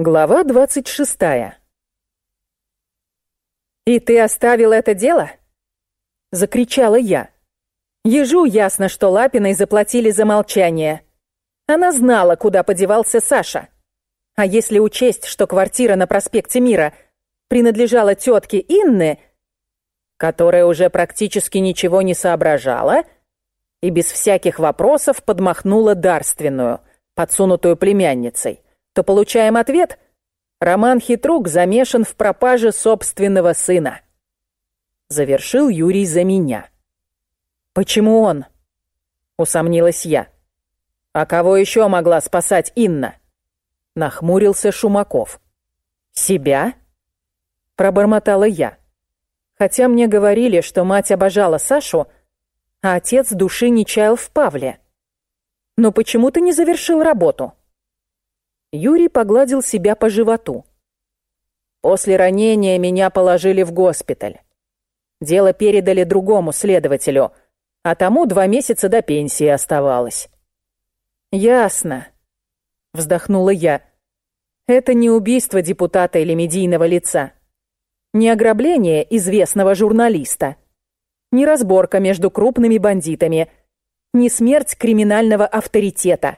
Глава двадцать шестая. «И ты оставил это дело?» — закричала я. Ежу ясно, что Лапиной заплатили за молчание. Она знала, куда подевался Саша. А если учесть, что квартира на проспекте Мира принадлежала тетке Инны, которая уже практически ничего не соображала и без всяких вопросов подмахнула дарственную, подсунутую племянницей, то получаем ответ «Роман Хитрук замешан в пропаже собственного сына». Завершил Юрий за меня. «Почему он?» — усомнилась я. «А кого еще могла спасать Инна?» Нахмурился Шумаков. «Себя?» — пробормотала я. Хотя мне говорили, что мать обожала Сашу, а отец души не чаял в Павле. Но почему ты не завершил работу?» Юрий погладил себя по животу. После ранения меня положили в госпиталь. Дело передали другому следователю, а тому два месяца до пенсии оставалось. «Ясно», — вздохнула я. «Это не убийство депутата или медийного лица, не ограбление известного журналиста, не разборка между крупными бандитами, не смерть криминального авторитета»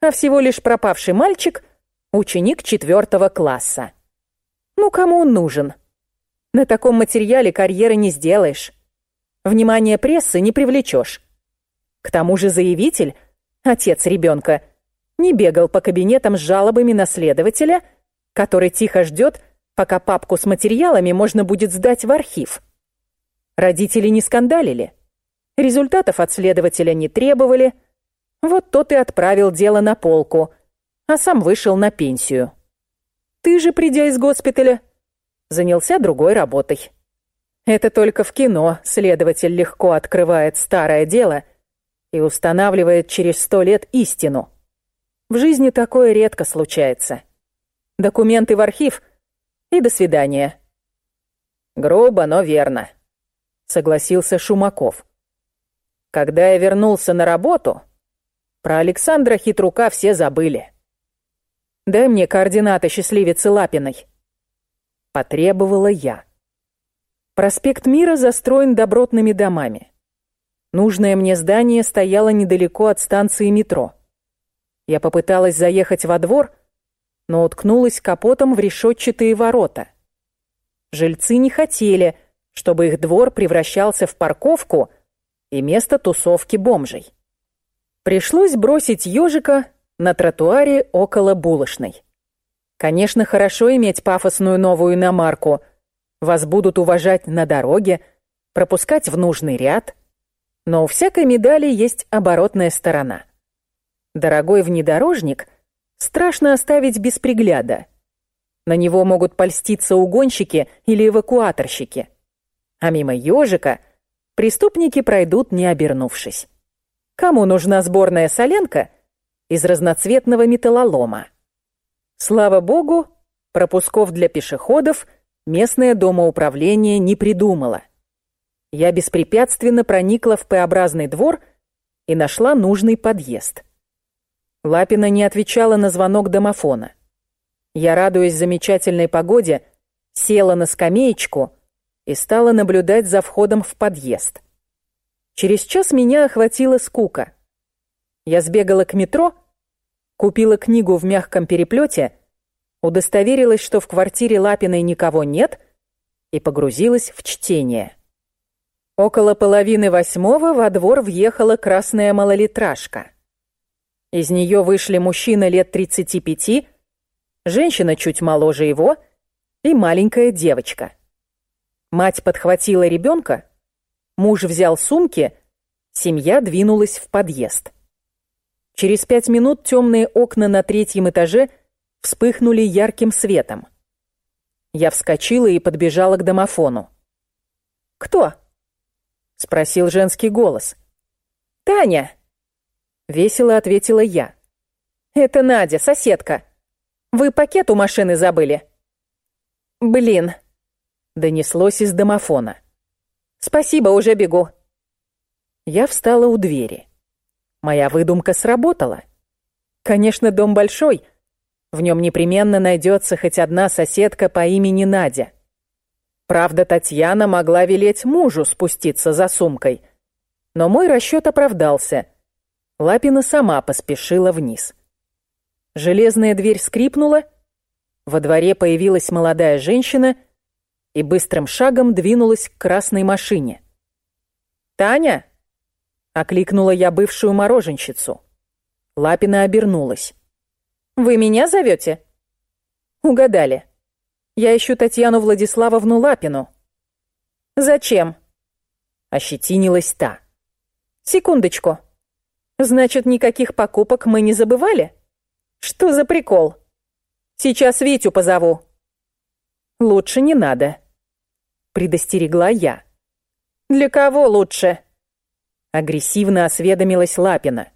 а всего лишь пропавший мальчик, ученик четвертого класса. Ну, кому он нужен? На таком материале карьеры не сделаешь. Внимание прессы не привлечешь. К тому же заявитель, отец ребенка, не бегал по кабинетам с жалобами на следователя, который тихо ждет, пока папку с материалами можно будет сдать в архив. Родители не скандалили. Результатов от следователя не требовали – вот тот и отправил дело на полку, а сам вышел на пенсию. Ты же, придя из госпиталя, занялся другой работой. Это только в кино следователь легко открывает старое дело и устанавливает через сто лет истину. В жизни такое редко случается. Документы в архив и до свидания. Грубо, но верно, согласился Шумаков. Когда я вернулся на работу, про Александра Хитрука все забыли. Дай мне координаты счастливицы Лапиной. Потребовала я. Проспект Мира застроен добротными домами. Нужное мне здание стояло недалеко от станции метро. Я попыталась заехать во двор, но уткнулась капотом в решетчатые ворота. Жильцы не хотели, чтобы их двор превращался в парковку и место тусовки бомжей. Пришлось бросить ежика на тротуаре около булочной. Конечно, хорошо иметь пафосную новую иномарку. Вас будут уважать на дороге, пропускать в нужный ряд. Но у всякой медали есть оборотная сторона. Дорогой внедорожник страшно оставить без пригляда. На него могут польститься угонщики или эвакуаторщики. А мимо ежика преступники пройдут, не обернувшись. Кому нужна сборная соленка из разноцветного металлолома? Слава богу, пропусков для пешеходов местное домоуправление не придумало. Я беспрепятственно проникла в П-образный двор и нашла нужный подъезд. Лапина не отвечала на звонок домофона. Я, радуясь замечательной погоде, села на скамеечку и стала наблюдать за входом в подъезд. Через час меня охватила скука. Я сбегала к метро, купила книгу в мягком переплете, удостоверилась, что в квартире Лапиной никого нет, и погрузилась в чтение. Около половины восьмого во двор въехала красная малолитражка. Из нее вышли мужчина лет 35, женщина чуть моложе его и маленькая девочка. Мать подхватила ребенка, Муж взял сумки, семья двинулась в подъезд. Через пять минут темные окна на третьем этаже вспыхнули ярким светом. Я вскочила и подбежала к домофону. «Кто?» — спросил женский голос. «Таня!» — весело ответила я. «Это Надя, соседка. Вы пакет у машины забыли?» «Блин!» — донеслось из домофона. Спасибо, уже бегу. Я встала у двери. Моя выдумка сработала. Конечно, дом большой, В нем непременно найдется хоть одна соседка по имени Надя. Правда, Татьяна могла велеть мужу спуститься за сумкой. Но мой расчет оправдался. Лапина сама поспешила вниз. Железная дверь скрипнула, во дворе появилась молодая женщина и быстрым шагом двинулась к красной машине. «Таня!» — окликнула я бывшую мороженщицу. Лапина обернулась. «Вы меня зовете?» «Угадали. Я ищу Татьяну Владиславовну Лапину». «Зачем?» — ощетинилась та. «Секундочку. Значит, никаких покупок мы не забывали? Что за прикол? Сейчас Витю позову». «Лучше не надо», — предостерегла я. «Для кого лучше?» Агрессивно осведомилась Лапина.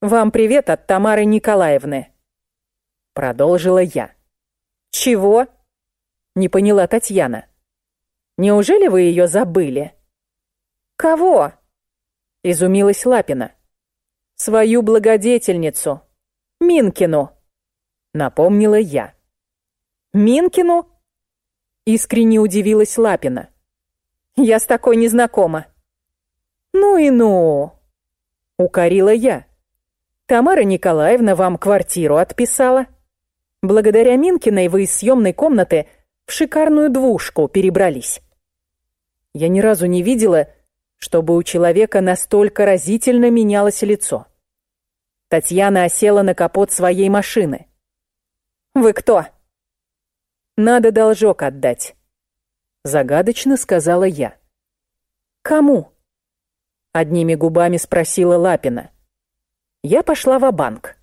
«Вам привет от Тамары Николаевны», — продолжила я. «Чего?» — не поняла Татьяна. «Неужели вы ее забыли?» «Кого?» — изумилась Лапина. «Свою благодетельницу, Минкину», — напомнила я. «Минкину?» — искренне удивилась Лапина. «Я с такой не знакома». «Ну и ну!» — укорила я. «Тамара Николаевна вам квартиру отписала. Благодаря Минкиной вы из съемной комнаты в шикарную двушку перебрались». Я ни разу не видела, чтобы у человека настолько разительно менялось лицо. Татьяна осела на капот своей машины. «Вы кто?» «Надо должок отдать», — загадочно сказала я. «Кому?» — одними губами спросила Лапина. Я пошла в банк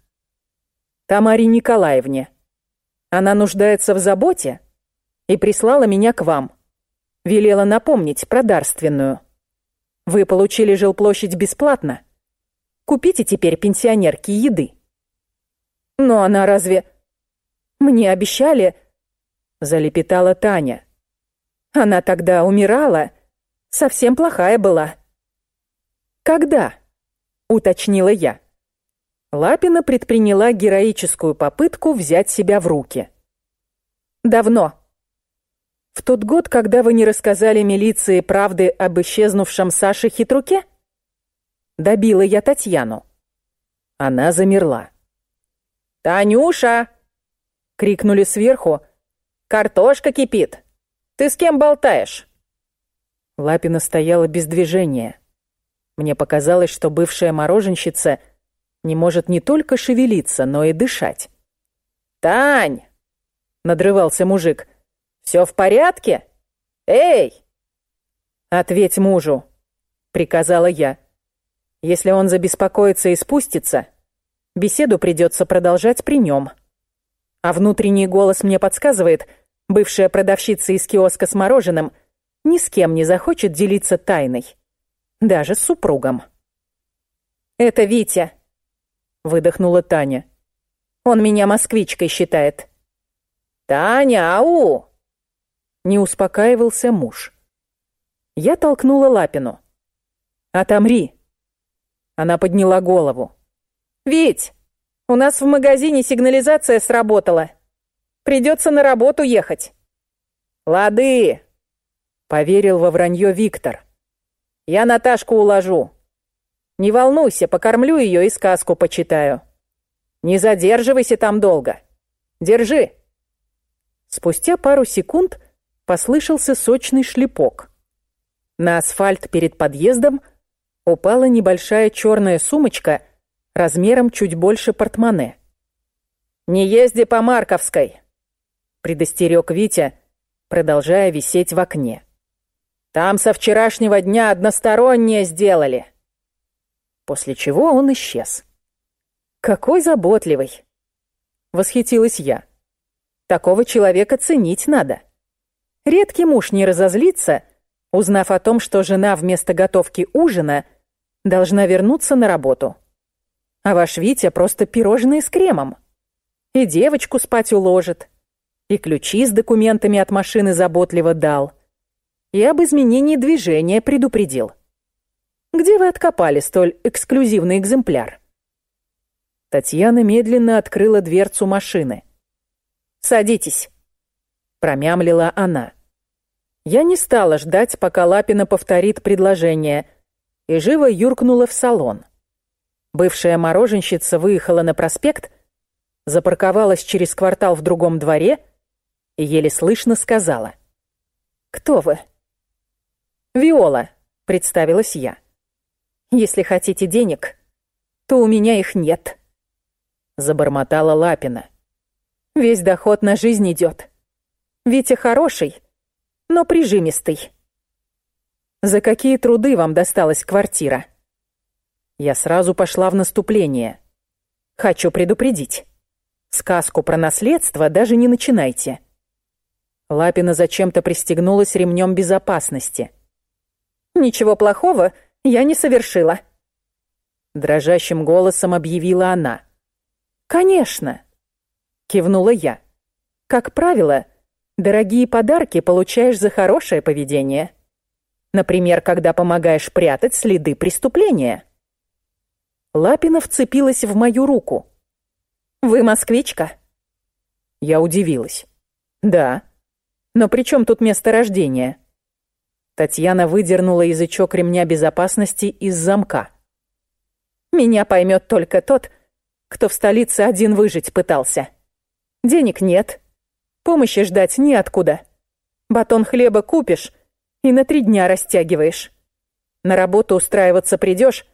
Тамаре Николаевне. Она нуждается в заботе и прислала меня к вам. Велела напомнить про дарственную. Вы получили жилплощадь бесплатно. Купите теперь пенсионерке еды. Но она разве... Мне обещали... Залепетала Таня. Она тогда умирала. Совсем плохая была. Когда? Уточнила я. Лапина предприняла героическую попытку взять себя в руки. Давно. В тот год, когда вы не рассказали милиции правды об исчезнувшем Саше Хитруке? Добила я Татьяну. Она замерла. «Танюша!» — крикнули сверху. «Картошка кипит! Ты с кем болтаешь?» Лапина стояла без движения. Мне показалось, что бывшая мороженщица не может не только шевелиться, но и дышать. «Тань!» — надрывался мужик. «Все в порядке? Эй!» «Ответь мужу!» — приказала я. «Если он забеспокоится и спустится, беседу придется продолжать при нем». А внутренний голос мне подсказывает, бывшая продавщица из киоска с мороженым ни с кем не захочет делиться тайной. Даже с супругом. «Это Витя», — выдохнула Таня. «Он меня москвичкой считает». «Таня, ау!» Не успокаивался муж. Я толкнула Лапину. «Отомри!» Она подняла голову. «Вить, у нас в магазине сигнализация сработала. Придется на работу ехать». «Лады!» — поверил во вранье Виктор. «Я Наташку уложу. Не волнуйся, покормлю ее и сказку почитаю. Не задерживайся там долго. Держи!» Спустя пару секунд послышался сочный шлепок. На асфальт перед подъездом упала небольшая черная сумочка размером чуть больше портмоне. «Не езди по Марковской!» — предостерег Витя, продолжая висеть в окне. «Там со вчерашнего дня одностороннее сделали!» После чего он исчез. «Какой заботливый!» — восхитилась я. «Такого человека ценить надо!» Редкий муж не разозлится, узнав о том, что жена вместо готовки ужина должна вернуться на работу. А ваш Витя просто пирожные с кремом. И девочку спать уложит, и ключи с документами от машины заботливо дал, и об изменении движения предупредил. Где вы откопали столь эксклюзивный экземпляр? Татьяна медленно открыла дверцу машины. «Садитесь», — промямлила она. Я не стала ждать, пока Лапина повторит предложение, и живо юркнула в салон. Бывшая мороженщица выехала на проспект, запарковалась через квартал в другом дворе и еле слышно сказала. «Кто вы?» «Виола», — представилась я. «Если хотите денег, то у меня их нет», — забормотала Лапина. «Весь доход на жизнь идет. Витя хороший, но прижимистый». «За какие труды вам досталась квартира?» Я сразу пошла в наступление. «Хочу предупредить. Сказку про наследство даже не начинайте». Лапина зачем-то пристегнулась ремнем безопасности. «Ничего плохого я не совершила», — дрожащим голосом объявила она. «Конечно», — кивнула я. «Как правило, дорогие подарки получаешь за хорошее поведение. Например, когда помогаешь прятать следы преступления». Лапина вцепилась в мою руку. «Вы москвичка?» Я удивилась. «Да. Но при чем тут место рождения?» Татьяна выдернула язычок ремня безопасности из замка. «Меня поймет только тот, кто в столице один выжить пытался. Денег нет, помощи ждать неоткуда. Батон хлеба купишь и на три дня растягиваешь. На работу устраиваться придешь,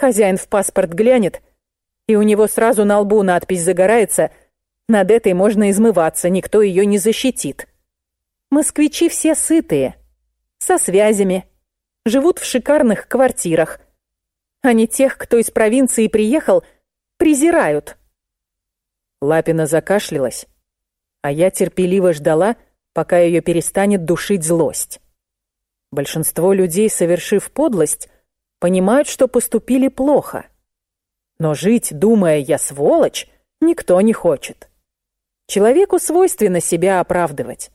хозяин в паспорт глянет, и у него сразу на лбу надпись загорается «Над этой можно измываться, никто ее не защитит». Москвичи все сытые, со связями, живут в шикарных квартирах. Они тех, кто из провинции приехал, презирают. Лапина закашлялась, а я терпеливо ждала, пока ее перестанет душить злость. Большинство людей, совершив подлость, понимают, что поступили плохо. Но жить, думая «я сволочь», никто не хочет. Человеку свойственно себя оправдывать.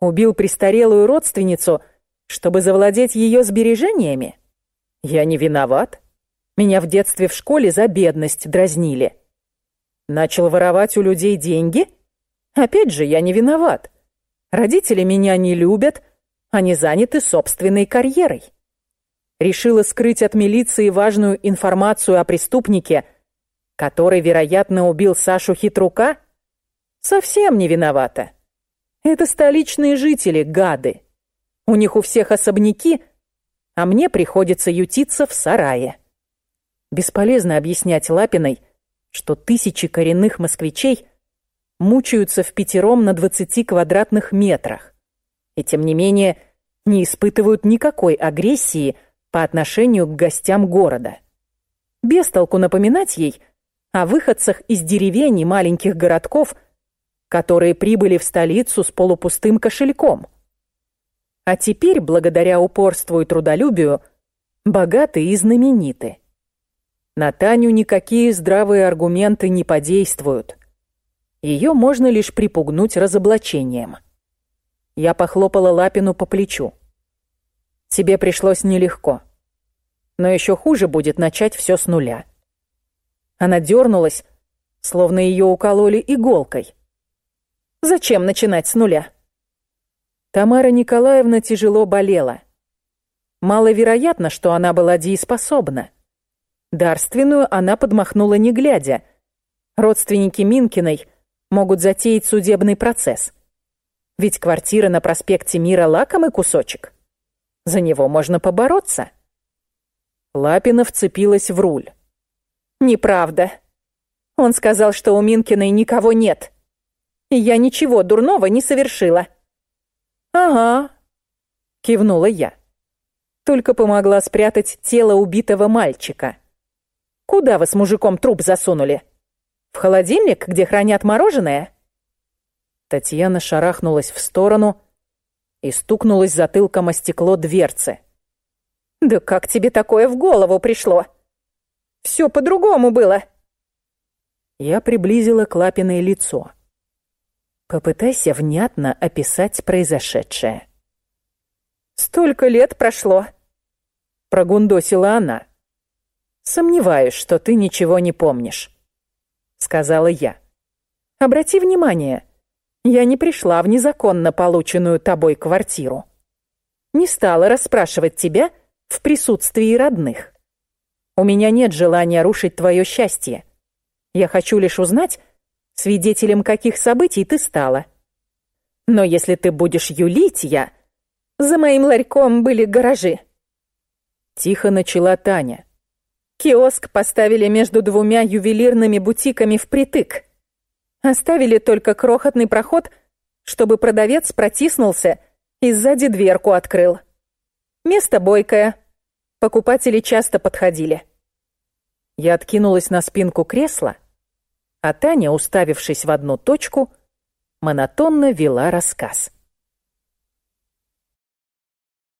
Убил престарелую родственницу – чтобы завладеть ее сбережениями? Я не виноват. Меня в детстве в школе за бедность дразнили. Начал воровать у людей деньги? Опять же, я не виноват. Родители меня не любят, они заняты собственной карьерой. Решила скрыть от милиции важную информацию о преступнике, который, вероятно, убил Сашу Хитрука? Совсем не виновата. Это столичные жители, гады. У них у всех особняки, а мне приходится ютиться в сарае. Бесполезно объяснять Лапиной, что тысячи коренных москвичей мучаются в пятером на двадцати квадратных метрах и, тем не менее, не испытывают никакой агрессии по отношению к гостям города. Без толку напоминать ей о выходцах из деревень и маленьких городков, которые прибыли в столицу с полупустым кошельком – а теперь, благодаря упорству и трудолюбию, богаты и знамениты. На Таню никакие здравые аргументы не подействуют. Ее можно лишь припугнуть разоблачением. Я похлопала Лапину по плечу. Тебе пришлось нелегко. Но еще хуже будет начать все с нуля. Она дернулась, словно ее укололи иголкой. Зачем начинать с нуля? Тамара Николаевна тяжело болела. Маловероятно, что она была дееспособна. Дарственную она подмахнула не глядя. Родственники Минкиной могут затеять судебный процесс. Ведь квартира на проспекте Мира лакомый кусочек. За него можно побороться. Лапина вцепилась в руль. «Неправда. Он сказал, что у Минкиной никого нет. Я ничего дурного не совершила». «Ага», — кивнула я. Только помогла спрятать тело убитого мальчика. «Куда вы с мужиком труп засунули? В холодильник, где хранят мороженое?» Татьяна шарахнулась в сторону и стукнулась затылком о стекло дверцы. «Да как тебе такое в голову пришло? Все по-другому было!» Я приблизила к Лапиной лицо. Попытайся внятно описать произошедшее. «Столько лет прошло!» Прогундосила она. «Сомневаюсь, что ты ничего не помнишь. — сказала я. «Обрати внимание, я не пришла в незаконно полученную тобой квартиру. Не стала расспрашивать тебя в присутствии родных. У меня нет желания рушить твое счастье. Я хочу лишь узнать, свидетелем каких событий ты стала. Но если ты будешь юлить, я... За моим ларьком были гаражи. Тихо начала Таня. Киоск поставили между двумя ювелирными бутиками впритык. Оставили только крохотный проход, чтобы продавец протиснулся и сзади дверку открыл. Место бойкое. Покупатели часто подходили. Я откинулась на спинку кресла, а Таня, уставившись в одну точку, монотонно вела рассказ.